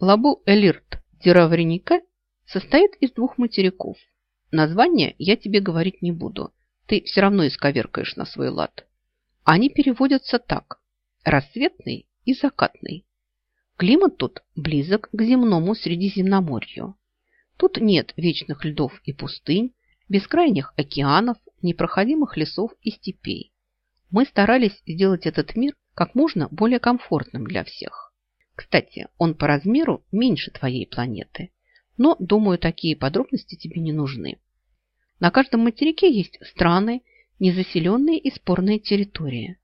Лабу-Элирт Диравреника состоит из двух материков. Название я тебе говорить не буду. Ты все равно исковеркаешь на свой лад. Они переводятся так. Рассветный и закатный. Климат тут близок к земному Средиземноморью. Тут нет вечных льдов и пустынь, бескрайних океанов, непроходимых лесов и степей. Мы старались сделать этот мир как можно более комфортным для всех. Кстати, он по размеру меньше твоей планеты. Но, думаю, такие подробности тебе не нужны. На каждом материке есть страны, незаселенные и спорные территории.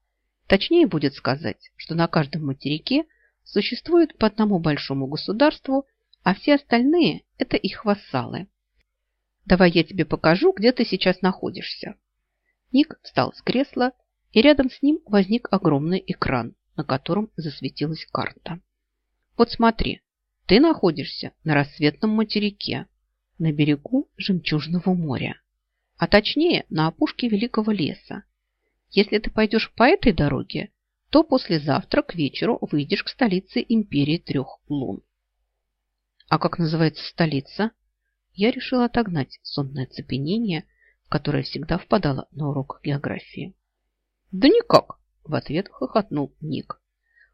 Точнее будет сказать, что на каждом материке существует по одному большому государству, а все остальные – это их вассалы. Давай я тебе покажу, где ты сейчас находишься. Ник встал с кресла, и рядом с ним возник огромный экран, на котором засветилась карта. Вот смотри, ты находишься на рассветном материке, на берегу Жемчужного моря, а точнее на опушке Великого леса. Если ты пойдешь по этой дороге, то послезавтра к вечеру выйдешь к столице империи трех лун. А как называется столица? Я решила отогнать сонное цепенение, которое всегда впадала на урок географии. Да никак, в ответ хохотнул Ник.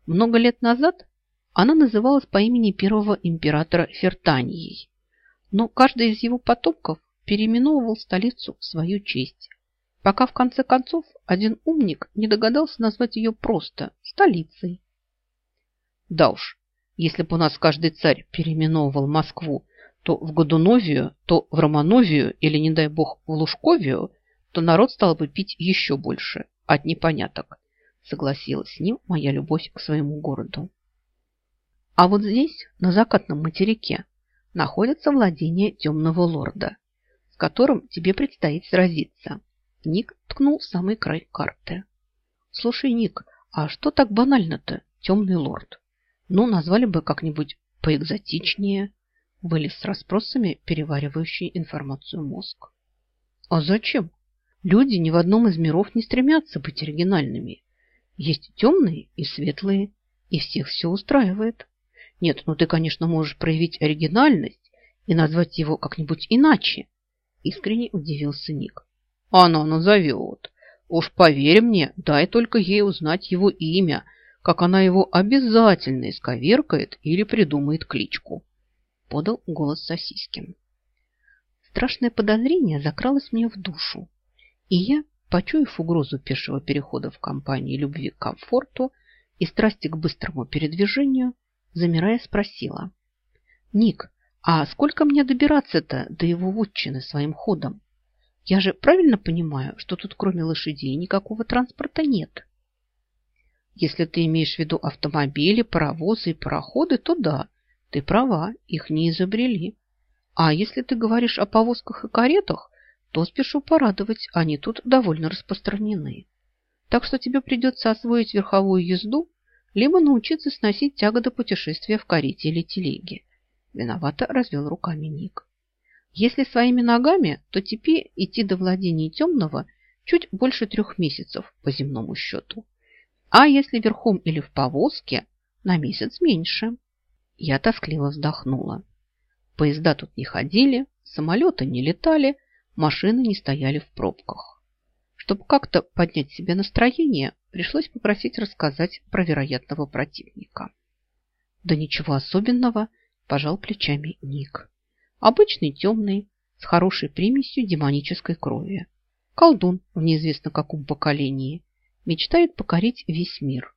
Много лет назад она называлась по имени первого императора Фертанией, но каждый из его потомков переименовывал столицу в свою честь, пока в конце концов один умник не догадался назвать ее просто столицей. Да уж, если бы у нас каждый царь переименовывал Москву то в Годуновию, то в Романовию или, не дай бог, в Лужковию, то народ стал бы пить еще больше от непоняток, согласилась с ним моя любовь к своему городу. А вот здесь, на закатном материке, находится владение темного лорда, с которым тебе предстоит сразиться. Ник ткнул в самый край карты. Слушай, Ник, а что так банально-то, темный лорд? Ну, назвали бы как-нибудь поэкзотичнее. Вылез с расспросами, переваривающий информацию мозг. А зачем? Люди ни в одном из миров не стремятся быть оригинальными. Есть темные и светлые, и всех все устраивает. Нет, ну ты, конечно, можешь проявить оригинальность и назвать его как-нибудь иначе. Искренне удивился Ник. Она назовет. Уж поверь мне, дай только ей узнать его имя, как она его обязательно исковеркает или придумает кличку. Подал голос Сосискин. Страшное подозрение закралось мне в душу, и я, почуяв угрозу пешего перехода в компании любви к комфорту и страсти к быстрому передвижению, замирая, спросила. «Ник, а сколько мне добираться-то до его вотчины своим ходом? Я же правильно понимаю, что тут кроме лошадей никакого транспорта нет?» «Если ты имеешь в виду автомобили, паровозы и пароходы, то да, ты права, их не изобрели. А если ты говоришь о повозках и каретах, то спешу порадовать, они тут довольно распространены. Так что тебе придется освоить верховую езду либо научиться сносить тяготы путешествия в карете или телеге. Виновато развел руками Ник. Если своими ногами, то теперь идти до владения темного чуть больше трех месяцев по земному счету. А если верхом или в повозке, на месяц меньше. Я тоскливо вздохнула. Поезда тут не ходили, самолеты не летали, машины не стояли в пробках. Чтобы как-то поднять себе настроение, пришлось попросить рассказать про вероятного противника. Да ничего особенного, пожал плечами Ник. Обычный темный, с хорошей примесью демонической крови. Колдун в неизвестно каком поколении. Мечтает покорить весь мир.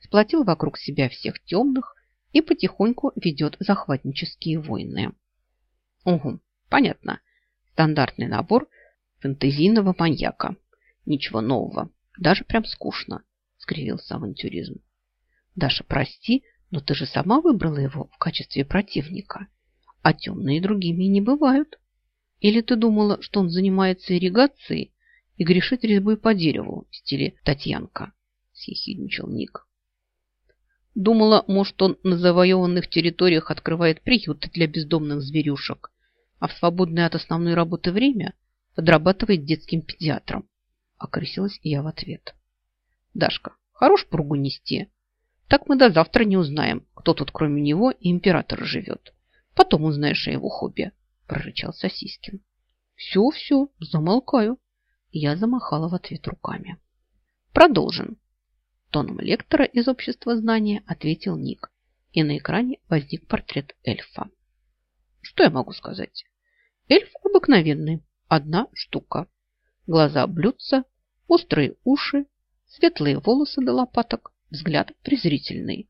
Сплотил вокруг себя всех темных и потихоньку ведет захватнические войны. Угу, понятно. Стандартный набор фэнтезийного маньяка. Ничего нового. Даже прям скучно, скривился авантюризм. Даша, прости, но ты же сама выбрала его в качестве противника. А темные другими не бывают. Или ты думала, что он занимается ирригацией и грешит резьбой по дереву в стиле Татьянка? Съехидничал Ник. Думала, может, он на завоеванных территориях открывает приюты для бездомных зверюшек, а в свободное от основной работы время подрабатывает детским педиатром. Окрысилась я в ответ. Дашка, хорош пругу нести. Так мы до завтра не узнаем, кто тут кроме него и императора живет. Потом узнаешь о его хобби, прорычал Сосискин. Все, все, замолкаю. Я замахала в ответ руками. Продолжим. Тоном лектора из общества знания ответил Ник, и на экране возник портрет эльфа. Что я могу сказать? Эльф обыкновенный, одна штука. Глаза блюдца, острые уши, светлые волосы до лопаток, взгляд презрительный.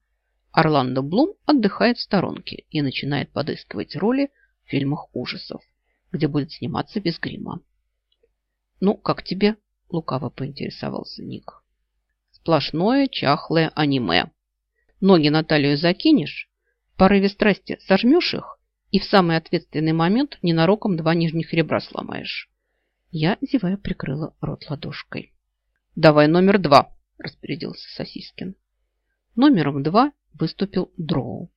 Орландо Блум отдыхает в сторонке и начинает подыскивать роли в фильмах ужасов, где будет сниматься без грима. «Ну, как тебе?» – лукаво поинтересовался Ник. «Сплошное чахлое аниме. Ноги на талию закинешь, в порыве страсти сожмешь их и в самый ответственный момент ненароком два нижних ребра сломаешь». Я, зевая, прикрыла рот ладошкой. «Давай номер два», – распорядился Сосискин. Номером два выступил Дроу.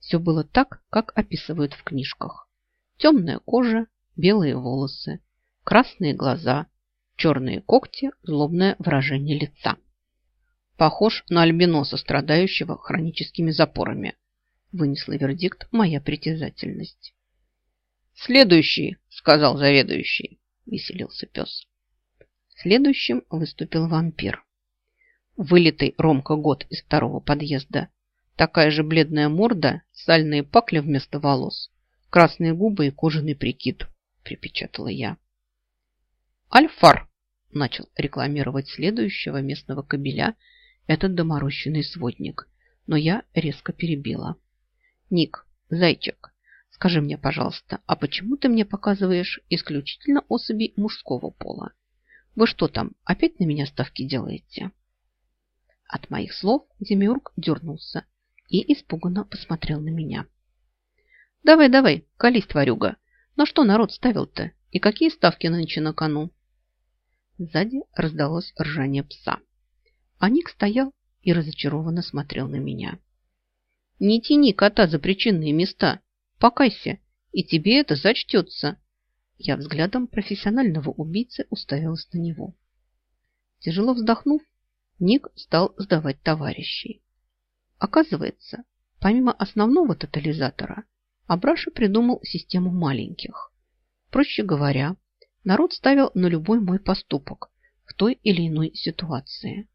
Все было так, как описывают в книжках. Темная кожа, белые волосы, красные глаза, черные когти, злобное выражение лица. Похож на альбиноса, страдающего хроническими запорами, вынесла вердикт моя притязательность. «Следующий!» – сказал заведующий, – веселился пес. Следующим выступил вампир. Вылитый Ромка год из второго подъезда. Такая же бледная морда, сальные пакли вместо волос, красные губы и кожаный прикид, припечатала я. Альфар начал рекламировать следующего местного кобеля этот доморощенный сводник, но я резко перебила. Ник, зайчик, скажи мне, пожалуйста, а почему ты мне показываешь исключительно особи мужского пола? Вы что там, опять на меня ставки делаете? От моих слов Демиург дернулся и испуганно посмотрел на меня. «Давай, давай, колись, тварюга. На что народ ставил-то? И какие ставки нынче на кону?» Сзади раздалось ржание пса. А Ник стоял и разочарованно смотрел на меня. «Не тяни кота за причинные места. Покайся, и тебе это зачтется». Я взглядом профессионального убийцы уставилась на него. Тяжело вздохнув, Ник стал сдавать товарищей. Оказывается, помимо основного тотализатора, Абраша придумал систему маленьких. Проще говоря, народ ставил на любой мой поступок в той или иной ситуации.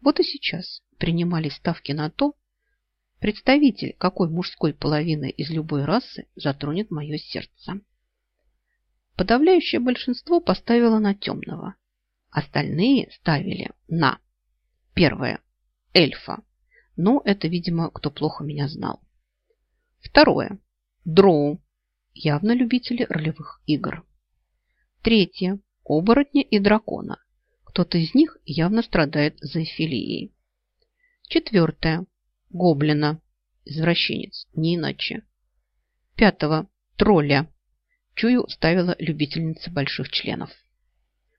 Вот и сейчас принимали ставки на то, представитель какой мужской половины из любой расы затронет мое сердце. Подавляющее большинство поставило на темного. Остальные ставили на Первое. Эльфа. Ну, это, видимо, кто плохо меня знал. Второе. Дроу. Явно любители ролевых игр. Третье. Оборотня и дракона. Кто-то из них явно страдает зоофилией. Четвертое. Гоблина. Извращенец, не иначе. Пятого. Тролля. Чую, ставила любительница больших членов.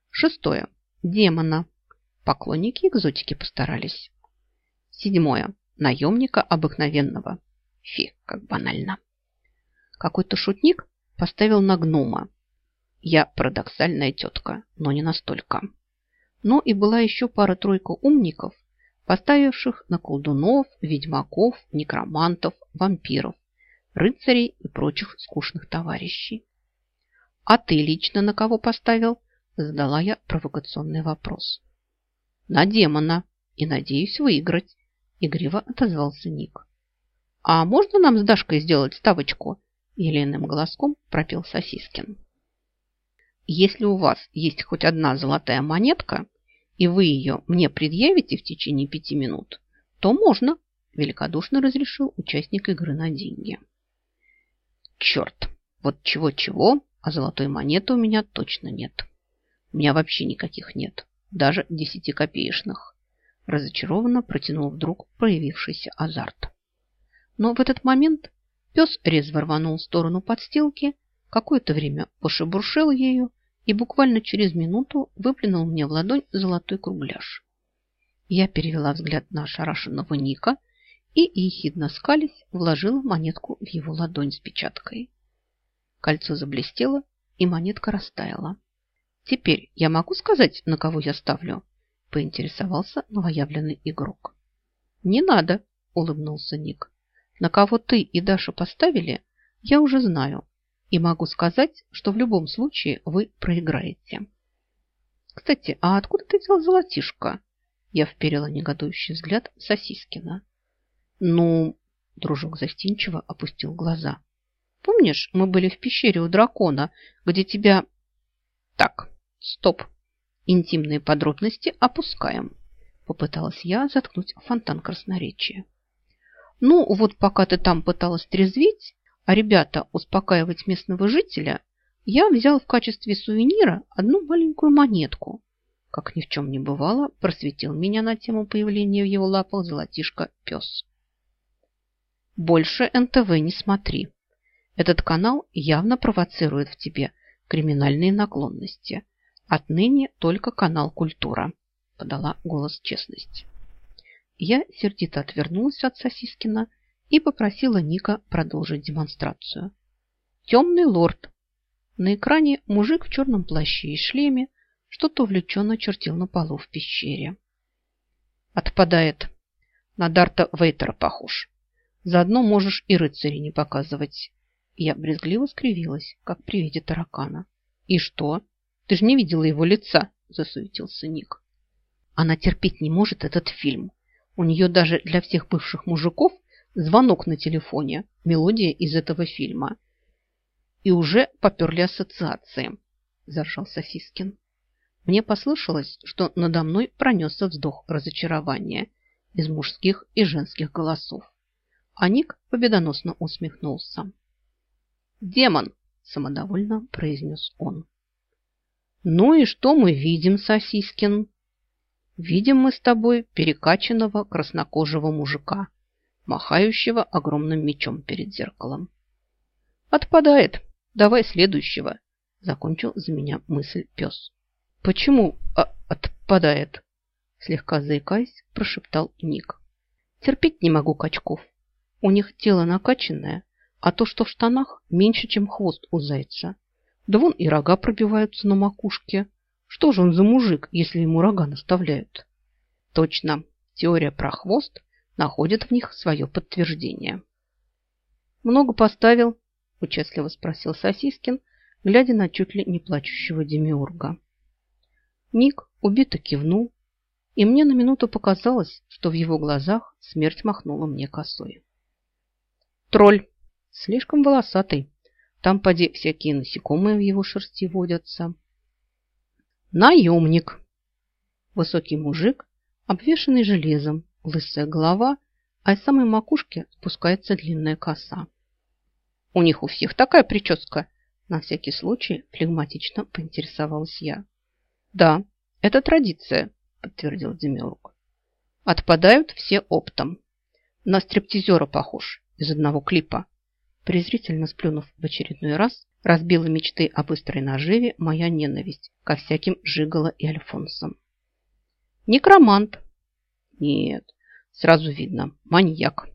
Шестое. Демона. Поклонники экзотики постарались. Седьмое. Наемника обыкновенного. Фи, как банально. Какой-то шутник поставил на гнома. Я парадоксальная тетка, но не настолько. Но и была еще пара-тройка умников, поставивших на колдунов, ведьмаков, некромантов, вампиров, рыцарей и прочих скучных товарищей. «А ты лично на кого поставил?» Задала я провокационный вопрос. На демона. И надеюсь выиграть. Игриво отозвался Ник. А можно нам с Дашкой сделать ставочку? Еленым голоском пропел Сосискин. Если у вас есть хоть одна золотая монетка, и вы ее мне предъявите в течение пяти минут, то можно, великодушно разрешил участник игры на деньги. Черт, вот чего-чего, а золотой монеты у меня точно нет. У меня вообще никаких нет даже десятикопеечных. Разочарованно протянул вдруг проявившийся азарт. Но в этот момент пес резво рванул в сторону подстилки, какое-то время пошебуршил ею и буквально через минуту выплюнул мне в ладонь золотой кругляш. Я перевела взгляд на ошарашенного Ника и, ехидно скались, вложила монетку в его ладонь с печаткой. Кольцо заблестело, и монетка растаяла. Теперь я могу сказать, на кого я ставлю? Поинтересовался новоявленный игрок. Не надо, улыбнулся Ник. На кого ты и Даша поставили, я уже знаю. И могу сказать, что в любом случае вы проиграете. Кстати, а откуда ты взял золотишко? Я вперила негодующий взгляд Сосискина. Ну, дружок застенчиво опустил глаза. Помнишь, мы были в пещере у дракона, где тебя... Так, стоп. Интимные подробности опускаем. Попыталась я заткнуть фонтан красноречия. Ну, вот пока ты там пыталась трезветь, а ребята успокаивать местного жителя, я взял в качестве сувенира одну маленькую монетку. Как ни в чем не бывало, просветил меня на тему появления в его лапах золотишко пес. Больше НТВ не смотри. Этот канал явно провоцирует в тебе криминальные наклонности. Отныне только канал «Культура», подала голос честность. Я сердито отвернулась от Сосискина и попросила Ника продолжить демонстрацию. Темный лорд. На экране мужик в черном плаще и шлеме что-то увлеченно чертил на полу в пещере. Отпадает. На Дарта Вейтера похож. Заодно можешь и рыцарей не показывать. Я брезгливо скривилась, как при виде таракана. И что? Ты же не видела его лица, засуетился Ник. Она терпеть не может этот фильм. У нее даже для всех бывших мужиков звонок на телефоне, мелодия из этого фильма. И уже поперли ассоциации, заржал Сосискин. Мне послышалось, что надо мной пронесся вздох разочарования из мужских и женских голосов. А Ник победоносно усмехнулся. «Демон!» – самодовольно произнес он. «Ну и что мы видим, Сосискин?» «Видим мы с тобой перекачанного краснокожего мужика, махающего огромным мечом перед зеркалом». «Отпадает. Давай следующего», – закончил за меня мысль пес. «Почему а, отпадает?» Слегка заикаясь, прошептал Ник. «Терпеть не могу качков. У них тело накачанное, а то, что в штанах, меньше, чем хвост у зайца. Да вон и рога пробиваются на макушке. Что же он за мужик, если ему рога наставляют?» Точно, теория про хвост находит в них свое подтверждение. «Много поставил?» – участливо спросил Сосискин, глядя на чуть ли не плачущего демиурга. Ник убито кивнул, и мне на минуту показалось, что в его глазах смерть махнула мне косой. Тролль. Слишком волосатый. Там, поди, всякие насекомые в его шерсти водятся. Наемник. Высокий мужик, обвешанный железом, лысая голова, а из самой макушки спускается длинная коса. У них у всех такая прическа. На всякий случай флегматично поинтересовалась я. Да, это традиция, подтвердил Демиург. Отпадают все оптом. На стриптизера похож из одного клипа. Презрительно сплюнув в очередной раз, разбила мечты о быстрой наживе моя ненависть ко всяким Жигало и Альфонсам. Некромант. Нет, сразу видно, маньяк.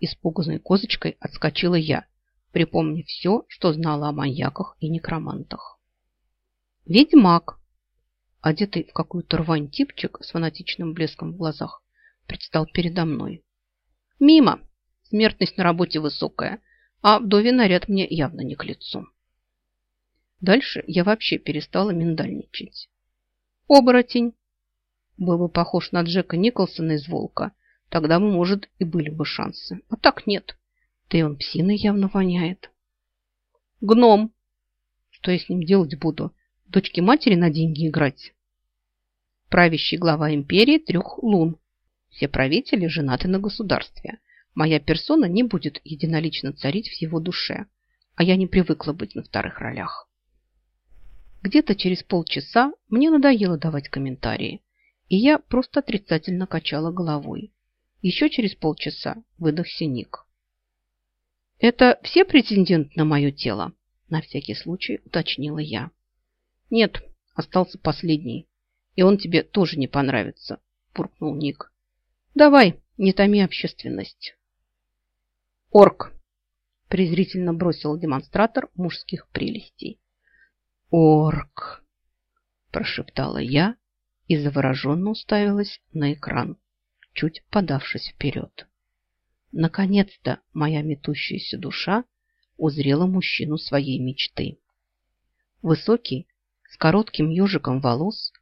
Испуганной козочкой отскочила я, припомнив все, что знала о маньяках и некромантах. Ведьмак, одетый в какую-то рвань типчик с фанатичным блеском в глазах, предстал передо мной. Мимо. Смертность на работе высокая, а вдове наряд мне явно не к лицу. Дальше я вообще перестала миндальничать. Оборотень. Был бы похож на Джека Николсона из «Волка», тогда бы, может, и были бы шансы. А так нет. Да и он псиной явно воняет. Гном. Что я с ним делать буду? Дочке матери на деньги играть? Правящий глава империи трех лун. Все правители женаты на государстве. Моя персона не будет единолично царить в его душе, а я не привыкла быть на вторых ролях. Где-то через полчаса мне надоело давать комментарии, и я просто отрицательно качала головой. Еще через полчаса выдохся Ник. «Это все претенденты на мое тело?» На всякий случай уточнила я. «Нет, остался последний, и он тебе тоже не понравится», буркнул Ник. «Давай, не томи общественность». «Орк!» презрительно бросил демонстратор мужских прелестей. «Орк!» – прошептала я и завороженно уставилась на экран. чуть подавшись вперед. Наконец-то моя метущаяся душа узрела мужчину своей мечты. Высокий, с коротким ежиком волос,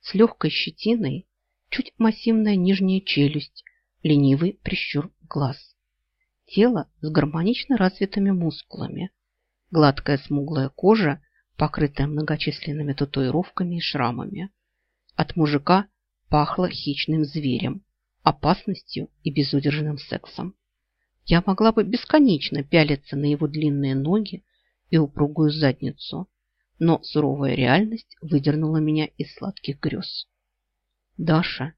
с легкой щетиной, чуть массивная нижняя челюсть, ленивый прищур глаз. Тело с гармонично развитыми мускулами, гладкая смуглая кожа, покрытая многочисленными татуировками и шрамами. От мужика пахло хищным зверем, опасностью и безудержным сексом. Я могла бы бесконечно пялиться на его длинные ноги и упругую задницу, но суровая реальность выдернула меня из сладких грез. «Даша,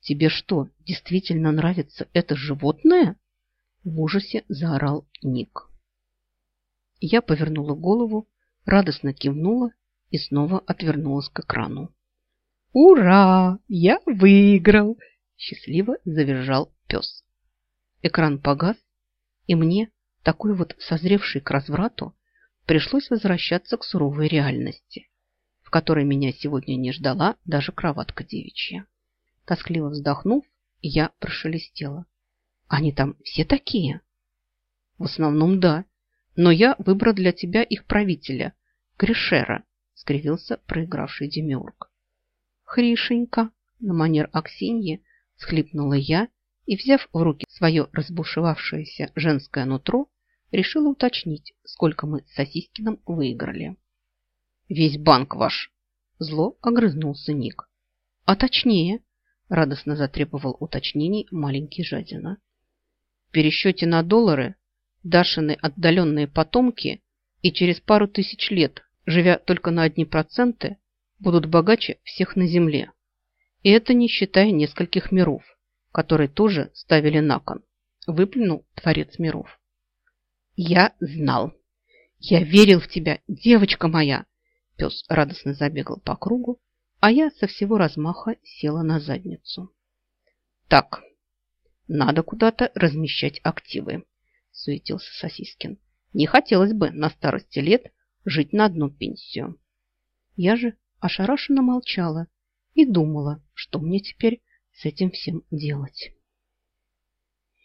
тебе что, действительно нравится это животное?» В ужасе заорал Ник. Я повернула голову, радостно кивнула и снова отвернулась к экрану. «Ура! Я выиграл!» Счастливо завизжал пес. Экран погас, и мне, такой вот созревший к разврату, пришлось возвращаться к суровой реальности, в которой меня сегодня не ждала даже кроватка девичья. Тоскливо вздохнув, я прошелестела. Они там все такие? В основном да, но я выбрал для тебя их правителя, Гришера, скривился проигравший Демиург. Хришенька, на манер Аксиньи, схлипнула я и, взяв в руки свое разбушевавшееся женское нутро, решила уточнить, сколько мы с Сосискиным выиграли. «Весь банк ваш!» Зло огрызнулся Ник. «А точнее?» – радостно затребовал уточнений маленький жадина. В пересчете на доллары Дашины отдаленные потомки и через пару тысяч лет, живя только на одни проценты, будут богаче всех на земле. И это не считая нескольких миров, которые тоже ставили на кон. Выплюнул Творец миров. Я знал. Я верил в тебя, девочка моя. Пес радостно забегал по кругу, а я со всего размаха села на задницу. Так, надо куда-то размещать активы суетился Сосискин. Не хотелось бы на старости лет жить на одну пенсию. Я же ошарашенно молчала и думала, что мне теперь с этим всем делать.